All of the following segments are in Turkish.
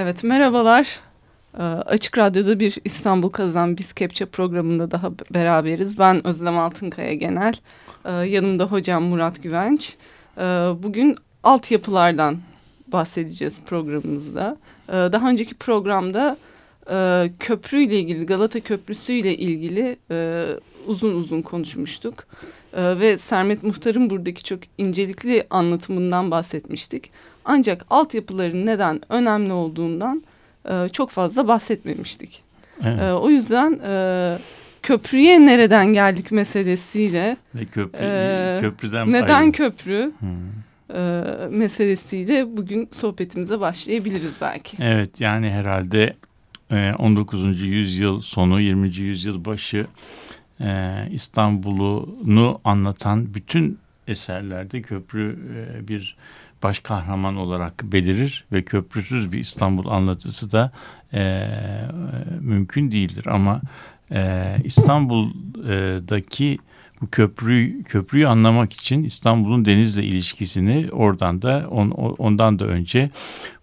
Evet merhabalar. Ee, Açık Radyo'da bir İstanbul Kazan Biz Kepçe programında daha beraberiz. Ben Özlem Altınkaya Genel. Ee, yanımda hocam Murat Güvenç. Ee, bugün altyapılardan bahsedeceğiz programımızda. Daha önceki programda e, köprüyle ilgili, Galata Köprüsü ile ilgili e, uzun uzun konuşmuştuk. Ve Sermet Muhtar'ın buradaki çok incelikli anlatımından bahsetmiştik. Ancak altyapıların neden önemli olduğundan e, çok fazla bahsetmemiştik. Evet. E, o yüzden e, köprüye nereden geldik meselesiyle ve köprü, e, köprüden neden ayrı. köprü hmm. e, meselesiyle bugün sohbetimize başlayabiliriz belki. Evet yani herhalde 19. yüzyıl sonu 20. yüzyıl başı İstanbul'unu anlatan bütün eserlerde köprü bir baş kahraman olarak belirir ve köprüsüz bir İstanbul anlatısı da e, mümkün değildir. Ama e, İstanbul'daki bu köprüyü köprüyü anlamak için İstanbul'un denizle ilişkisini oradan da on, ondan da önce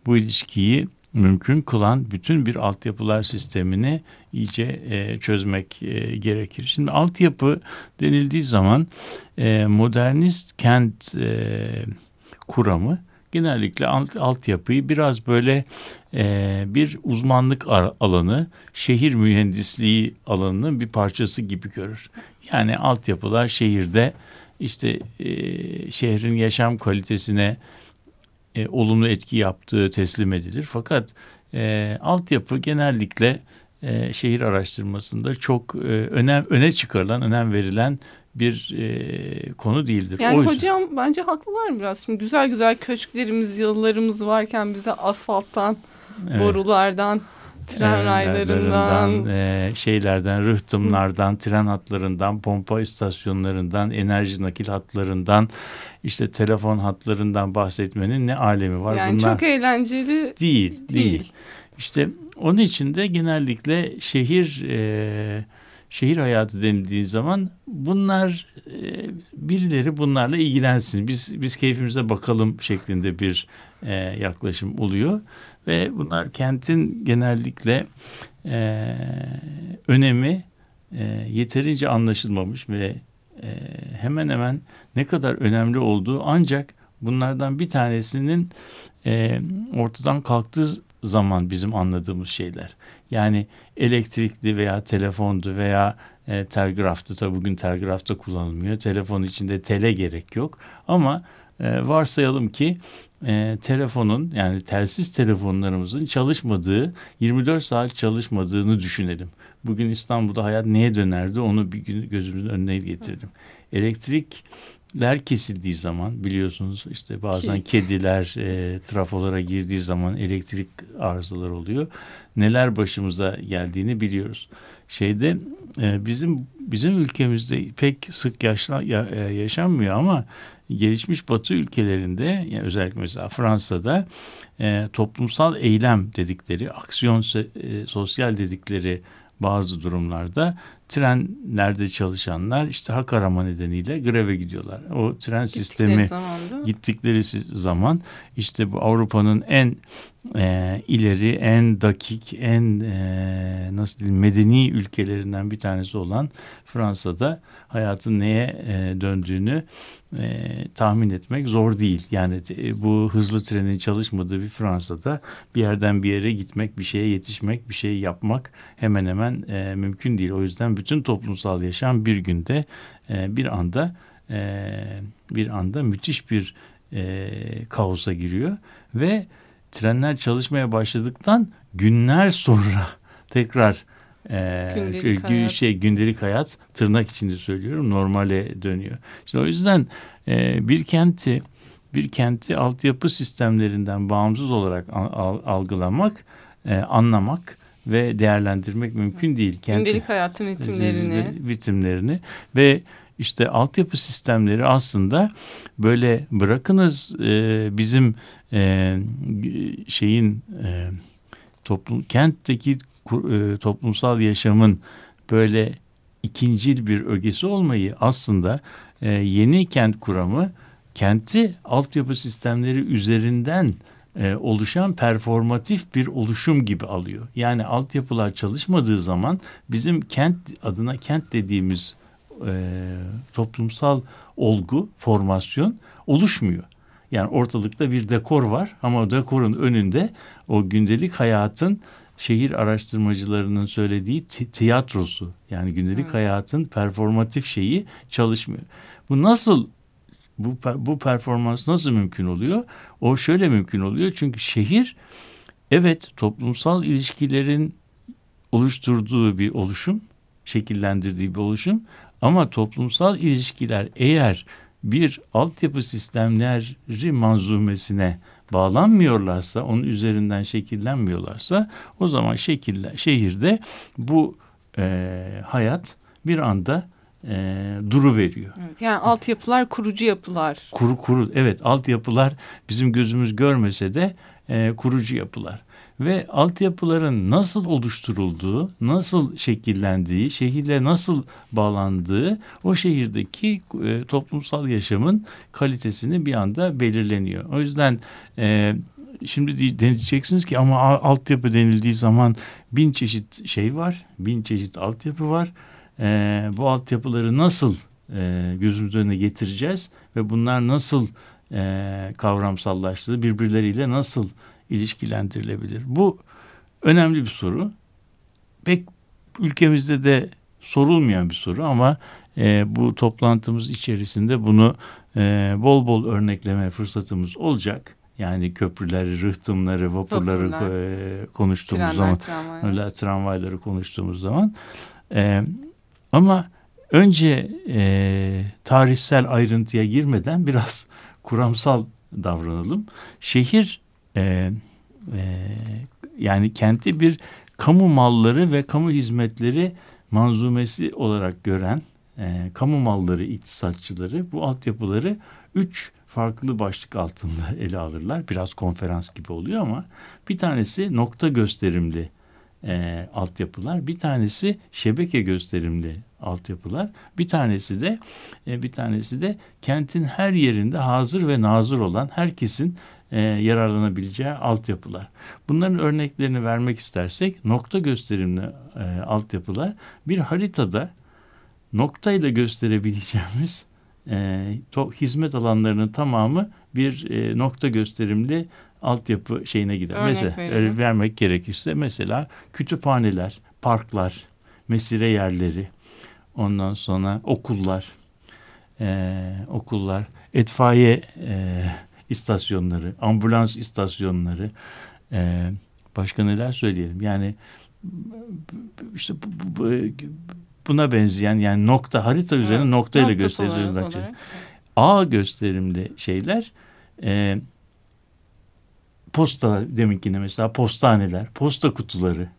bu ilişkiyi mümkün kılan bütün bir altyapılar sistemini iyice e, çözmek e, gerekir. Şimdi altyapı denildiği zaman e, modernist kent e, kuramı genellikle alt, altyapıyı biraz böyle e, bir uzmanlık alanı, şehir mühendisliği alanının bir parçası gibi görür. Yani altyapılar şehirde işte e, şehrin yaşam kalitesine e, olumlu etki yaptığı teslim edilir. Fakat e, altyapı genellikle e, şehir araştırmasında çok e, önem öne çıkarılan, önem verilen bir e, konu değildir. Yani o yüzden... hocam bence haklılar biraz. Şimdi güzel güzel köşklerimiz, yıllarımız varken bize asfalttan, evet. borulardan, tren raylarından, e, şeylerden, rıhtımlardan, tren hatlarından, pompa istasyonlarından, enerji nakil hatlarından, işte telefon hatlarından bahsetmenin ne alemi var? Yani Bunlar çok eğlenceli değil, değil. değil. İşte onun için de genellikle şehir e, şehir hayatı denildiği zaman bunlar e, birileri bunlarla ilgilensin. Biz biz keyfimize bakalım şeklinde bir e, yaklaşım oluyor ve bunlar kentin genellikle e, önemi e, yeterince anlaşılmamış ve e, hemen hemen ne kadar önemli olduğu ancak bunlardan bir tanesinin e, ortadan kalktığı zaman bizim anladığımız şeyler. Yani elektrikli veya telefondu veya e, telgraftı. Tabi bugün telgrafta kullanılmıyor. Telefon içinde tele gerek yok. Ama e, varsayalım ki e, telefonun yani telsiz telefonlarımızın çalışmadığı 24 saat çalışmadığını düşünelim. Bugün İstanbul'da hayat neye dönerdi onu bir gün gözümüzün önüne getirelim. Elektrikler kesildiği zaman biliyorsunuz işte bazen kediler e, trafolara girdiği zaman elektrik arızaları oluyor neler başımıza geldiğini biliyoruz. Şeyde e, bizim bizim ülkemizde pek sık yaşla, ya, e, yaşanmıyor ama gelişmiş Batı ülkelerinde yani özellikle mesela Fransa'da e, toplumsal eylem dedikleri, aksiyon e, sosyal dedikleri bazı durumlarda trenlerde çalışanlar işte hak arama nedeniyle greve gidiyorlar. O tren sistemi gittikleri zaman işte bu Avrupa'nın en e, ileri, en dakik, en e, nasıl diyeyim medeni ülkelerinden bir tanesi olan Fransa'da hayatın neye e, döndüğünü e, tahmin etmek zor değil. Yani e, bu hızlı trenin çalışmadığı bir Fransa'da bir yerden bir yere gitmek, bir şeye yetişmek, bir şey yapmak hemen hemen e, mümkün değil. O yüzden bütün toplumsal yaşam bir günde e, bir anda e, bir anda müthiş bir e, kaosa giriyor ve trenler çalışmaya başladıktan günler sonra tekrar e, gündelik, şey, hayat. şey gündelik hayat tırnak içinde söylüyorum normale dönüyor. Şimdi o yüzden e, bir kenti bir kenti altyapı sistemlerinden bağımsız olarak algılamak, e, anlamak ve değerlendirmek mümkün değil. Kenti, gündelik hayatın ritimlerini. ritimlerini ve işte altyapı sistemleri aslında böyle bırakınız e, bizim e, şeyin e, toplum kentteki toplumsal yaşamın böyle ikincil bir ögesi olmayı aslında e, yeni kent kuramı kenti altyapı sistemleri üzerinden e, oluşan performatif bir oluşum gibi alıyor. Yani altyapılar çalışmadığı zaman bizim kent adına kent dediğimiz e, toplumsal olgu, formasyon oluşmuyor. Yani ortalıkta bir dekor var ama dekorun önünde o gündelik hayatın şehir araştırmacılarının söylediği tiyatrosu yani gündelik hmm. hayatın performatif şeyi çalışmıyor. Bu nasıl bu bu performans nasıl mümkün oluyor? O şöyle mümkün oluyor çünkü şehir evet toplumsal ilişkilerin oluşturduğu bir oluşum, şekillendirdiği bir oluşum ama toplumsal ilişkiler eğer bir altyapı sistemleri manzumesine bağlanmıyorlarsa, onun üzerinden şekillenmiyorlarsa o zaman şekille, şehirde bu e, hayat bir anda e, duru veriyor. Evet, yani altyapılar kurucu yapılar. Kuru kuru evet altyapılar bizim gözümüz görmese de e, kurucu yapılar ve altyapıların nasıl oluşturulduğu, nasıl şekillendiği, şehirle nasıl bağlandığı o şehirdeki e, toplumsal yaşamın kalitesini bir anda belirleniyor. O yüzden e, şimdi diyeceksiniz ki ama altyapı denildiği zaman bin çeşit şey var, bin çeşit altyapı var. E, bu altyapıları nasıl e, gözümüz önüne getireceğiz ve bunlar nasıl e, kavramsallaştığı birbirleriyle nasıl ilişkilendirilebilir? Bu önemli bir soru. Pek ülkemizde de sorulmayan bir soru ama e, bu toplantımız içerisinde bunu e, bol bol örnekleme fırsatımız olacak. Yani köprüleri, rıhtımları, vapurları Vapurlar, e, konuştuğumuz trenler, zaman, tramvay. öyle tramvayları konuştuğumuz zaman. E, ama önce e, tarihsel ayrıntıya girmeden biraz kuramsal davranalım. Şehir e, e, yani kenti bir kamu malları ve kamu hizmetleri manzumesi olarak gören e, kamu malları iktisatçıları bu altyapıları üç farklı başlık altında ele alırlar. Biraz konferans gibi oluyor ama bir tanesi nokta gösterimli e, altyapılar, bir tanesi şebeke gösterimli altyapılar, bir tanesi de e, bir tanesi de kentin her yerinde hazır ve nazır olan herkesin e, yararlanabileceği altyapılar. Bunların örneklerini vermek istersek nokta gösterimli e, altyapılar bir haritada noktayla gösterebileceğimiz e, to, hizmet alanlarının tamamı bir e, nokta gösterimli altyapı şeyine gider. Örnek mesela verelim. vermek gerekirse mesela kütüphaneler, parklar, mesire yerleri, ondan sonra okullar, e, okullar, etfaiye e, istasyonları, ambulans istasyonları, e, başka neler söyleyelim? Yani işte bu, bu, buna benzeyen yani nokta harita üzerine evet, noktayla nokta gösterilen şey. A gösterimli şeyler e, posta deminkine mesela postaneler, posta kutuları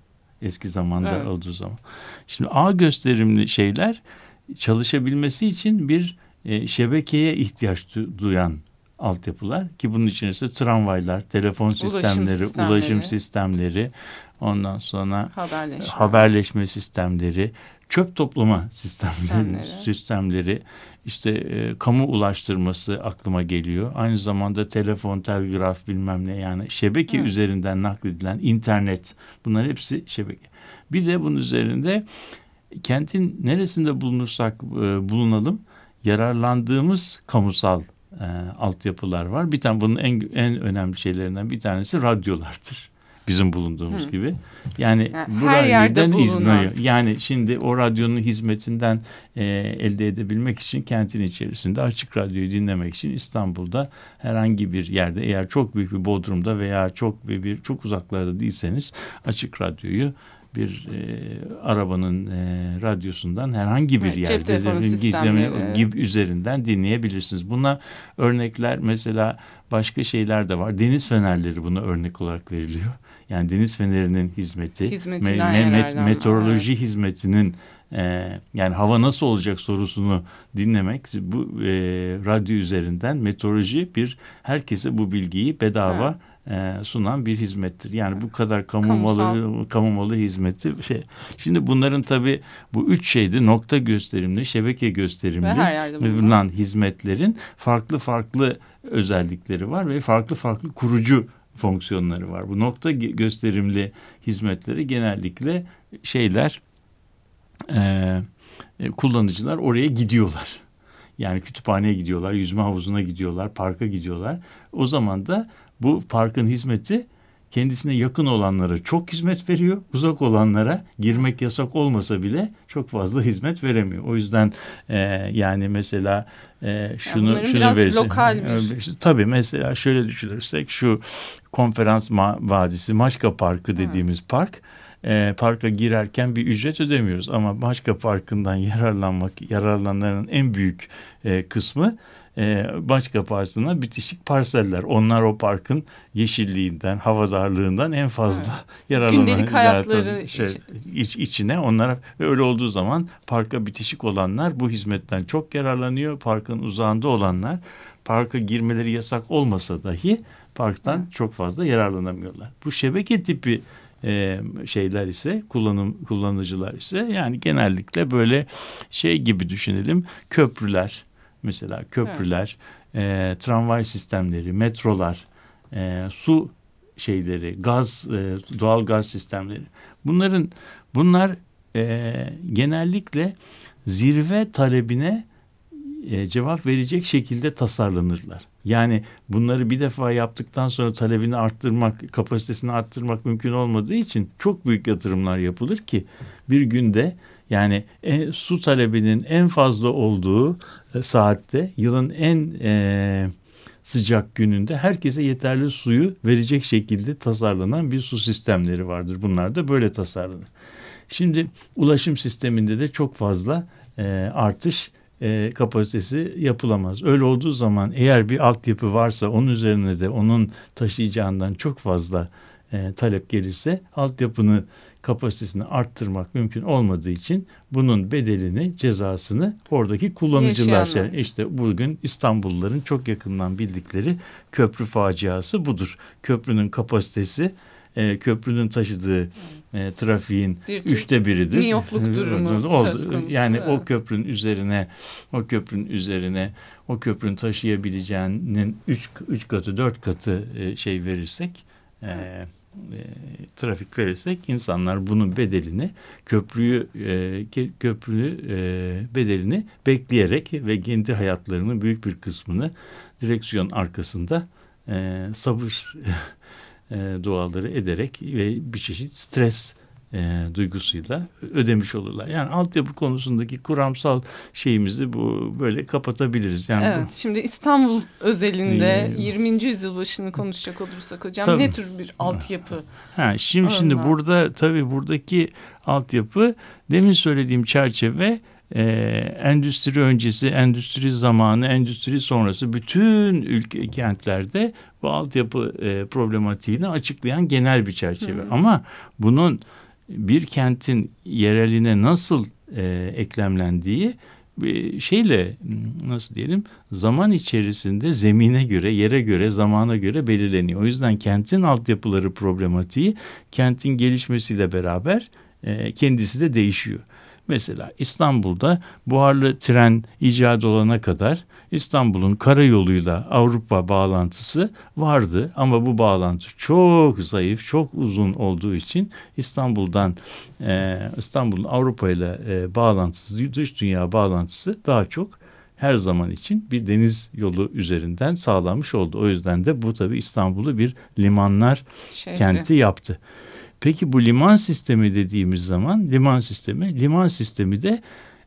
eski zamanda evet. olduğu zaman. Şimdi A gösterimli şeyler çalışabilmesi için bir e, şebekeye ihtiyaç duyan altyapılar ki bunun içerisinde tramvaylar, telefon ulaşım sistemleri, sistemleri, ulaşım sistemleri, ondan sonra haberleşme, haberleşme sistemleri, çöp toplama sistemleri, sistemleri, sistemleri işte e, kamu ulaştırması aklıma geliyor. Aynı zamanda telefon, telgraf bilmem ne yani şebeke evet. üzerinden nakledilen internet bunlar hepsi şebeke. Bir de bunun üzerinde kentin neresinde bulunursak e, bulunalım yararlandığımız kamusal e, altyapılar var. Bir tane bunun en en önemli şeylerinden bir tanesi radyolardır. Bizim bulunduğumuz Hı. gibi. Yani, yani bu radyodan izliyor. Yani şimdi o radyonun hizmetinden e, elde edebilmek için kentin içerisinde açık radyoyu dinlemek için İstanbul'da herhangi bir yerde eğer çok büyük bir bodrumda veya çok bir, bir çok uzaklarda değilseniz açık radyoyu bir e, arabanın e, radyosundan herhangi bir evet, yerde gizleme gibi üzerinden dinleyebilirsiniz. Buna örnekler mesela başka şeyler de var. Deniz fenerleri buna örnek olarak veriliyor. Yani deniz fenerinin hizmeti, me, me, met, meteoroloji evet. hizmetinin e, yani hava nasıl olacak sorusunu dinlemek bu e, radyo üzerinden meteoroloji bir herkese bu bilgiyi bedava evet e, sunan bir hizmettir. Yani bu kadar kamu malı, kamu malı hizmeti şey. Şimdi bunların tabi bu üç şeydi nokta gösterimli, şebeke gösterimli bulunan hizmetlerin farklı farklı özellikleri var ve farklı farklı kurucu fonksiyonları var. Bu nokta gösterimli hizmetleri genellikle şeyler e, kullanıcılar oraya gidiyorlar. Yani kütüphaneye gidiyorlar, yüzme havuzuna gidiyorlar, parka gidiyorlar. O zaman da bu parkın hizmeti kendisine yakın olanlara çok hizmet veriyor. Uzak olanlara girmek yasak olmasa bile çok fazla hizmet veremiyor. O yüzden e, yani mesela e, şunu yani şunu bir. Tabii mesela şöyle düşünürsek şu konferans vadisi Maçka Parkı dediğimiz Hı. park e, parka girerken bir ücret ödemiyoruz ama Maçka Parkı'ndan yararlanmak yararlananların en büyük e, kısmı e, Maçka Parkı'na bitişik parseller. Onlar o parkın yeşilliğinden, havadarlığından en fazla evet. yararlanan Gündelik hayatları şey, iç, içine onlara ve öyle olduğu zaman parka bitişik olanlar bu hizmetten çok yararlanıyor. Parkın uzağında olanlar parka girmeleri yasak olmasa dahi parktan evet. çok fazla yararlanamıyorlar. Bu şebeke tipi e, şeyler ise kullanım kullanıcılar ise yani genellikle böyle şey gibi düşünelim köprüler mesela köprüler evet. e, tramvay sistemleri metrolar e, su şeyleri gaz e, doğal gaz sistemleri bunların bunlar e, genellikle zirve talebine e, cevap verecek şekilde tasarlanırlar. Yani bunları bir defa yaptıktan sonra talebini arttırmak, kapasitesini arttırmak mümkün olmadığı için çok büyük yatırımlar yapılır ki bir günde yani e, su talebinin en fazla olduğu e, saatte yılın en e, sıcak gününde herkese yeterli suyu verecek şekilde tasarlanan bir su sistemleri vardır. Bunlar da böyle tasarlanır. Şimdi ulaşım sisteminde de çok fazla e, artış e, kapasitesi yapılamaz. Öyle olduğu zaman eğer bir altyapı varsa onun üzerine de onun taşıyacağından çok fazla e, talep gelirse altyapını kapasitesini arttırmak mümkün olmadığı için bunun bedelini, cezasını oradaki kullanıcılar şey. İşte bugün İstanbulluların çok yakından bildikleri köprü faciası budur. Köprünün kapasitesi e, köprünün taşıdığı e, trafiğin bir üçte biridir. Miyopluk durumu oldu. söz konusu. Yani o köprünün üzerine o köprünün üzerine o köprünün taşıyabileceğinin üç, üç katı dört katı e, şey verirsek e, e, trafik verirsek insanlar bunun bedelini köprüyü e, köprü e, bedelini bekleyerek ve kendi hayatlarının büyük bir kısmını direksiyon arkasında e, sabır e, duaları ederek ve bir çeşit stres e, duygusuyla ödemiş olurlar. Yani altyapı konusundaki kuramsal şeyimizi bu böyle kapatabiliriz. Yani evet, bu, şimdi İstanbul özelinde e, 20. yüzyıl başını konuşacak olursak hocam tabii, ne tür bir altyapı? Ha, şimdi şimdi burada tabii buradaki altyapı demin söylediğim çerçeve e, endüstri öncesi, endüstri zamanı, endüstri sonrası bütün ülke kentlerde bu altyapı e, problematiğini açıklayan genel bir çerçeve. Hı. Ama bunun bir kentin yereline nasıl e, eklemlendiği bir şeyle nasıl diyelim zaman içerisinde zemine göre, yere göre, zamana göre belirleniyor. O yüzden kentin altyapıları problematiği kentin gelişmesiyle beraber e, kendisi de değişiyor. Mesela İstanbul'da buharlı tren icat olana kadar İstanbul'un karayoluyla Avrupa bağlantısı vardı ama bu bağlantı çok zayıf, çok uzun olduğu için İstanbul'dan e, İstanbul'un Avrupa ile e, bağlantısı, dış dünya bağlantısı daha çok her zaman için bir deniz yolu üzerinden sağlanmış oldu. O yüzden de bu tabii İstanbul'u bir limanlar Şehri. kenti yaptı. Peki bu liman sistemi dediğimiz zaman liman sistemi, liman sistemi de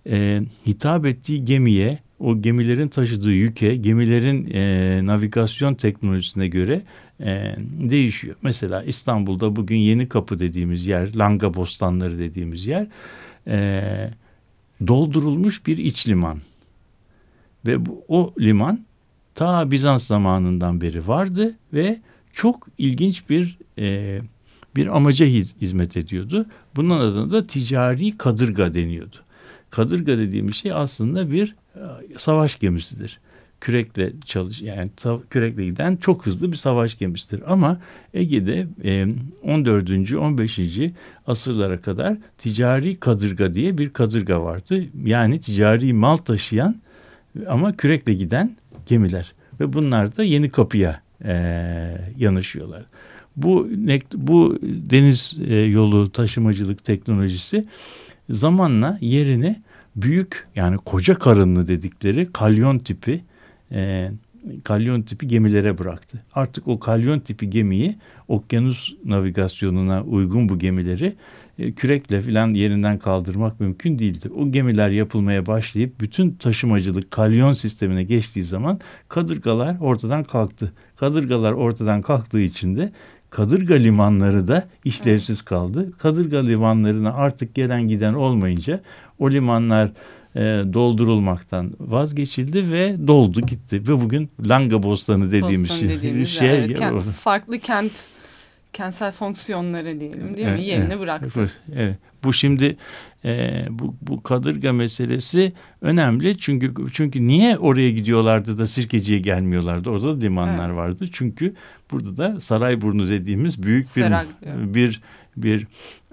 e, hitap ettiği gemiye, o gemilerin taşıdığı yüke, gemilerin e, navigasyon teknolojisine göre e, değişiyor. Mesela İstanbul'da bugün Yeni Kapı dediğimiz yer, Langa Bostanları dediğimiz yer e, doldurulmuş bir iç liman. Ve bu, o liman ta Bizans zamanından beri vardı ve çok ilginç bir e, bir amaca hizmet ediyordu. Bunun adına da ticari kadırga deniyordu. Kadırga dediğimiz şey aslında bir savaş gemisidir. Kürekle çalış yani kürekle giden çok hızlı bir savaş gemisidir. Ama Ege'de 14. E, 15. asırlara kadar ticari kadırga diye bir kadırga vardı. Yani ticari mal taşıyan ama kürekle giden gemiler ve bunlar da Yeni Kapı'ya e, yanaşıyorlar. Bu bu deniz e, yolu taşımacılık teknolojisi zamanla yerini büyük yani koca karınlı dedikleri kalyon tipi e, kalyon tipi gemilere bıraktı. Artık o kalyon tipi gemiyi okyanus navigasyonuna uygun bu gemileri e, kürekle filan yerinden kaldırmak mümkün değildi. O gemiler yapılmaya başlayıp bütün taşımacılık kalyon sistemine geçtiği zaman kadırgalar ortadan kalktı. Kadırgalar ortadan kalktığı için de Kadırga limanları da işlevsiz kaldı. Kadırga limanlarına artık gelen giden olmayınca o limanlar e, doldurulmaktan vazgeçildi ve doldu gitti. Ve bugün Langa Bostanı dediğimiz, Bostan dediğimiz şey. Evet, kent, farklı kent kentsel fonksiyonları diyelim değil evet, mi? Yerine evet, bıraktı. Evet. Bu şimdi e, bu, bu kadırga meselesi önemli çünkü çünkü niye oraya gidiyorlardı da Sirkeci'ye gelmiyorlardı? Orada da limanlar evet. vardı. Çünkü burada da Sarayburnu dediğimiz büyük bir Serak, bir bir, bir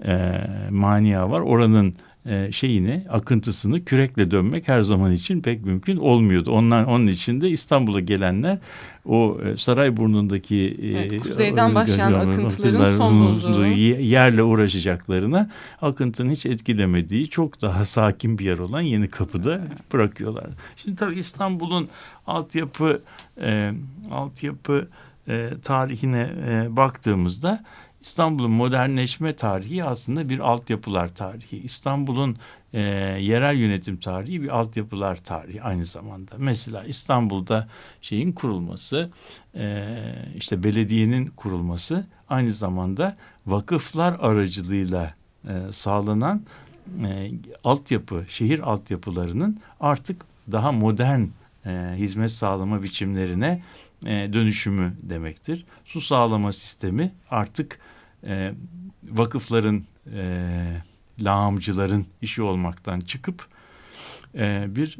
e, mania var. Oranın e, şeyini, akıntısını kürekle dönmek her zaman için pek mümkün olmuyordu. Onlar onun için de İstanbul'a gelenler o e, Sarayburnu'ndaki e, evet, kuzeyden başlayan akıntıların son bulduğu yerle uğraşacaklarına akıntının hiç etkilemediği çok daha sakin bir yer olan Yeni Kapı'da bırakıyorlar. Şimdi tabii İstanbul'un altyapı e, altyapı e, tarihine e, baktığımızda İstanbul'un modernleşme tarihi aslında bir altyapılar tarihi. İstanbul'un e, yerel yönetim tarihi bir altyapılar tarihi aynı zamanda. Mesela İstanbul'da şeyin kurulması, e, işte belediyenin kurulması aynı zamanda vakıflar aracılığıyla e, sağlanan e, altyapı, şehir altyapılarının artık daha modern e, hizmet sağlama biçimlerine e, dönüşümü demektir. Su sağlama sistemi artık e, vakıfların, e, lağımcıların işi olmaktan çıkıp e, bir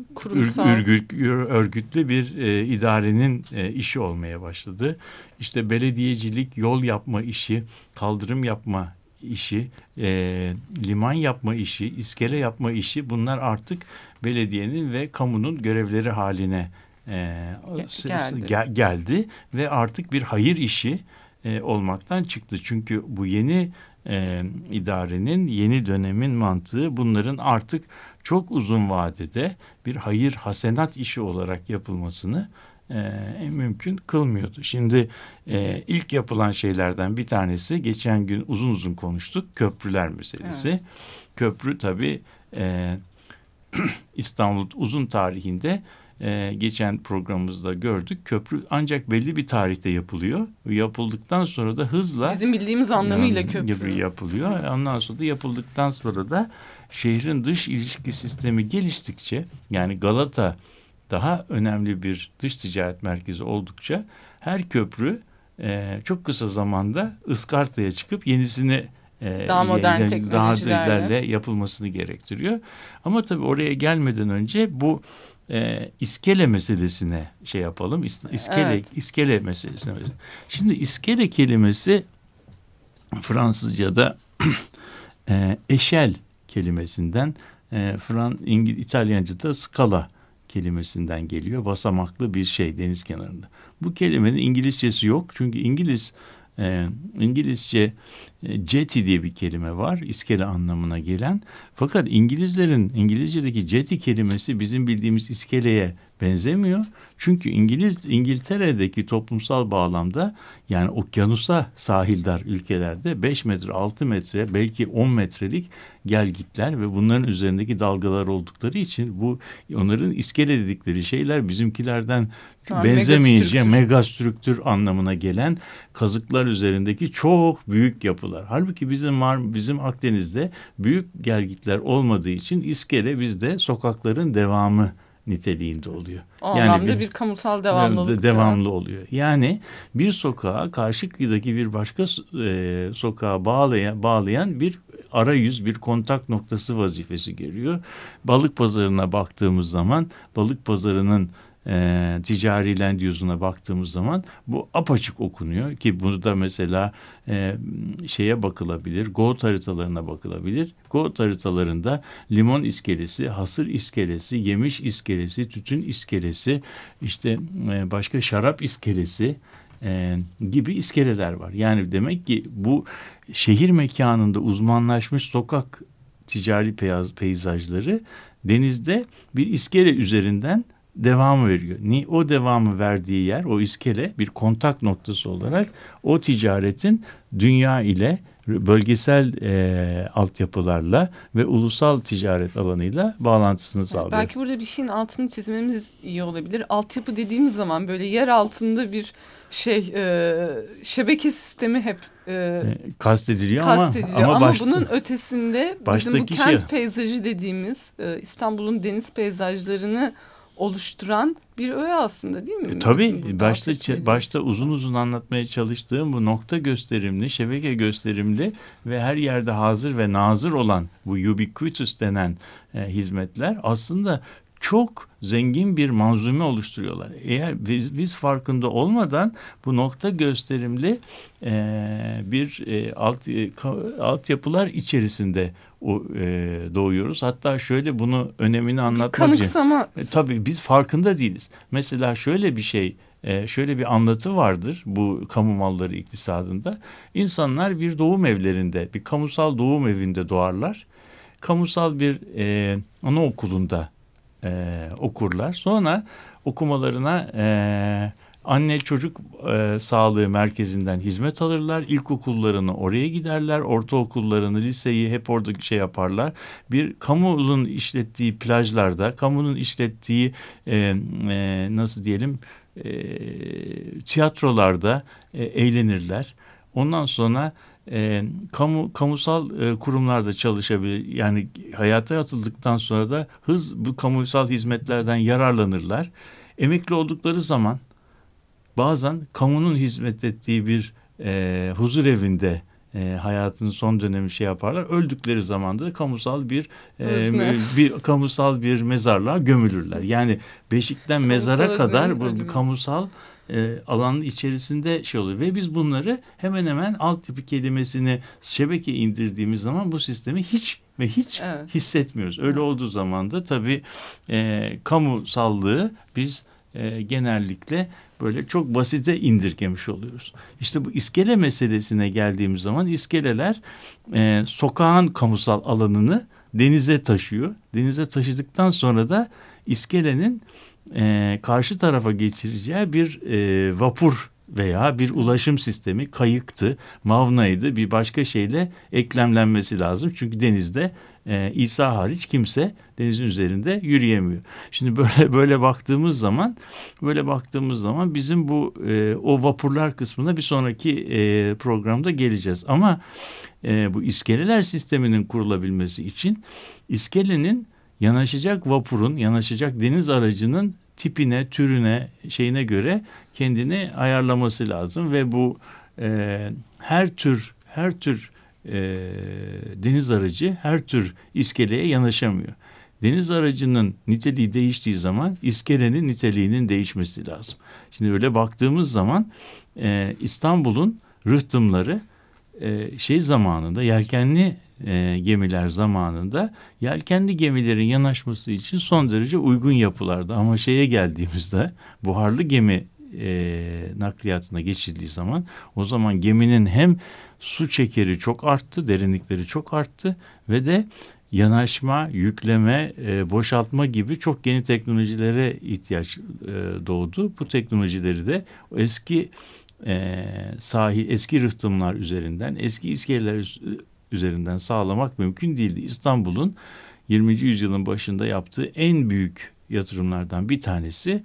örgüt, örgütlü bir e, idarenin e, işi olmaya başladı. İşte belediyecilik, yol yapma işi, kaldırım yapma işi, e, liman yapma işi, iskele yapma işi bunlar artık belediyenin ve kamunun görevleri haline e, geldi. geldi ve artık bir hayır işi e, olmaktan çıktı. Çünkü bu yeni e, idarenin, yeni dönemin mantığı bunların artık çok uzun vadede bir hayır hasenat işi olarak yapılmasını e, mümkün kılmıyordu. Şimdi e, ilk yapılan şeylerden bir tanesi geçen gün uzun uzun konuştuk köprüler meselesi. Evet. Köprü tabii e, İstanbul uzun tarihinde e, geçen programımızda gördük. Köprü ancak belli bir tarihte yapılıyor. Yapıldıktan sonra da hızla bizim bildiğimiz anlamıyla yani, köprü yapılıyor. Ondan sonra da yapıldıktan sonra da şehrin dış ilişki sistemi geliştikçe yani Galata daha önemli bir dış ticaret merkezi oldukça her köprü e, çok kısa zamanda ıskartaya çıkıp yenisini e, daha modern yani, teknolojilerle daha yapılmasını gerektiriyor. Ama tabii oraya gelmeden önce bu e, iskele meselesine şey yapalım. İskele, evet. iskele meselesine. Şimdi iskele kelimesi Fransızca'da e, eşel kelimesinden e, Fran İngil İtalyanca'da skala kelimesinden geliyor. Basamaklı bir şey deniz kenarında. Bu kelimenin İngilizcesi yok. Çünkü İngiliz e, İngilizce jetty diye bir kelime var. iskele anlamına gelen. Fakat İngilizlerin İngilizce'deki jetty kelimesi bizim bildiğimiz iskeleye benzemiyor. Çünkü İngiliz İngiltere'deki toplumsal bağlamda yani okyanusa sahildar ülkelerde 5 metre 6 metre belki 10 metrelik gelgitler ve bunların üzerindeki dalgalar oldukları için bu onların iskele dedikleri şeyler bizimkilerden tamam, benzemeyince megastrüktür anlamına gelen kazıklar üzerindeki çok büyük yapılar. Halbuki bizim var bizim Akdeniz'de büyük gelgitler olmadığı için iskele bizde sokakların devamı niteliğinde oluyor. O yani anlamda bir, bir kamusal devamlılık. Devamlı oluyor. Yani bir sokağa karşı kıyıdaki bir başka e, sokağa bağlayan, bağlayan bir arayüz, bir kontak noktası vazifesi görüyor. Balık pazarına baktığımız zaman balık pazarının e, ticari land use'una baktığımız zaman bu apaçık okunuyor ki burada mesela e, şeye bakılabilir, GOAT haritalarına bakılabilir. GOAT haritalarında limon iskelesi, hasır iskelesi, yemiş iskelesi, tütün iskelesi, işte e, başka şarap iskelesi, e, gibi iskeleler var. Yani demek ki bu şehir mekanında uzmanlaşmış sokak ticari peyzajları denizde bir iskele üzerinden devam veriyor. Ni o devamı verdiği yer o iskele bir kontak noktası olarak o ticaretin dünya ile bölgesel e, altyapılarla ve ulusal ticaret alanıyla bağlantısını sağlıyor. Belki burada bir şeyin altını çizmemiz iyi olabilir. Altyapı dediğimiz zaman böyle yer altında bir şey e, şebeke sistemi hep e, e kastediliyor, kastediliyor ama, ama, ama başta, bunun ötesinde bizim bu kent şey, peyzajı dediğimiz e, İstanbul'un deniz peyzajlarını oluşturan bir öğe aslında değil mi? E, tabii başta başta uzun uzun anlatmaya çalıştığım bu nokta gösterimli, şebeke gösterimli ve her yerde hazır ve nazır olan bu ubiquitous denen e, hizmetler aslında çok zengin bir manzume oluşturuyorlar. Eğer biz, biz farkında olmadan bu nokta gösterimli e, bir e, alt e, altyapılar içerisinde o, e, doğuyoruz. Hatta şöyle bunu önemini anlatmak kanıksama. için. E, tabii biz farkında değiliz. Mesela şöyle bir şey e, şöyle bir anlatı vardır bu kamu malları iktisadında. İnsanlar bir doğum evlerinde, bir kamusal doğum evinde doğarlar. Kamusal bir e, anaokulunda e, okurlar. Sonra okumalarına e, anne çocuk e, sağlığı merkezinden hizmet alırlar. İlkokullarını oraya giderler. Ortaokullarını, liseyi hep orada şey yaparlar. Bir kamunun işlettiği plajlarda, kamunun işlettiği e, e, nasıl diyelim e, tiyatrolarda e, eğlenirler. Ondan sonra e, kamu kamusal e, kurumlarda çalışabilir. Yani hayata atıldıktan sonra da hız bu kamusal hizmetlerden yararlanırlar. Emekli oldukları zaman bazen kamunun hizmet ettiği bir e, huzur evinde e, hayatının son dönemi şey yaparlar. Öldükleri zaman da kamusal bir e, bir kamusal bir mezarlığa gömülürler. Yani beşikten kamusal mezara kadar bu kamusal e, alanın içerisinde şey oluyor ve biz bunları hemen hemen altyapı kelimesini şebeke indirdiğimiz zaman bu sistemi hiç ve hiç evet. hissetmiyoruz. Öyle evet. olduğu zaman da tabii e, kamusallığı biz e, genellikle böyle çok basite indirgemiş oluyoruz. İşte bu iskele meselesine geldiğimiz zaman iskeleler e, sokağın kamusal alanını denize taşıyor. Denize taşıdıktan sonra da iskelenin e, karşı tarafa geçireceği bir e, vapur veya bir ulaşım sistemi kayıktı, mavnaydı bir başka şeyle eklemlenmesi lazım. Çünkü denizde e, İsa hariç kimse denizin üzerinde yürüyemiyor. Şimdi böyle böyle baktığımız zaman böyle baktığımız zaman bizim bu e, o vapurlar kısmına bir sonraki e, programda geleceğiz. Ama e, bu iskeleler sisteminin kurulabilmesi için iskelenin yanaşacak vapurun, yanaşacak deniz aracının tipine, türüne, şeyine göre kendini ayarlaması lazım ve bu e, her tür her tür e, deniz aracı her tür iskeleye yanaşamıyor. Deniz aracının niteliği değiştiği zaman iskelenin niteliğinin değişmesi lazım. Şimdi öyle baktığımız zaman e, İstanbul'un rıhtımları e, şey zamanında yelkenli e, gemiler zamanında yelkenli gemilerin yanaşması için son derece uygun yapılardı. Ama şeye geldiğimizde buharlı gemi e, nakliyatına geçildiği zaman o zaman geminin hem su çekeri çok arttı, derinlikleri çok arttı ve de yanaşma, yükleme, e, boşaltma gibi çok yeni teknolojilere ihtiyaç e, doğdu. Bu teknolojileri de eski e, sahil, eski rıhtımlar üzerinden, eski iskeleler üzerinden sağlamak mümkün değildi. İstanbul'un 20. yüzyılın başında yaptığı en büyük yatırımlardan bir tanesi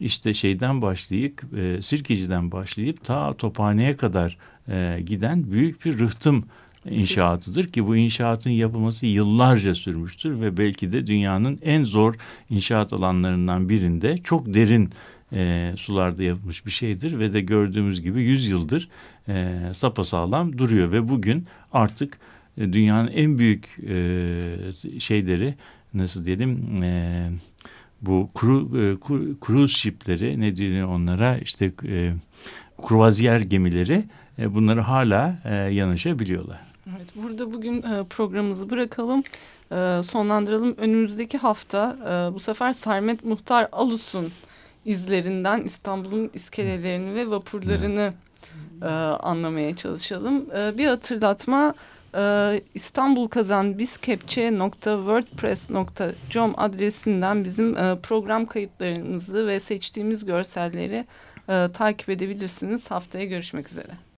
işte şeyden başlayıp e, Sirkeci'den başlayıp ta Tophane'ye kadar e, giden büyük bir rıhtım inşaatıdır ki bu inşaatın yapılması yıllarca sürmüştür ve belki de dünyanın en zor inşaat alanlarından birinde çok derin e, sularda yapılmış bir şeydir ve de gördüğümüz gibi 100 yıldır e, sapasağlam duruyor ve bugün artık e, dünyanın en büyük e, şeyleri nasıl diyelim e, bu kru, e, cruise shipleri ne diyor onlara işte e, kruvaziyer gemileri e, bunları hala e, yanaşabiliyorlar. Evet, burada bugün e, programımızı bırakalım, e, sonlandıralım. Önümüzdeki hafta e, bu sefer Sermet Muhtar Alus'un izlerinden İstanbul'un iskelelerini ve vapurlarını anlamaya çalışalım. Bir hatırlatma İstanbul Kazan bizkepçe.wordpress.com adresinden bizim program kayıtlarımızı ve seçtiğimiz görselleri takip edebilirsiniz. Haftaya görüşmek üzere.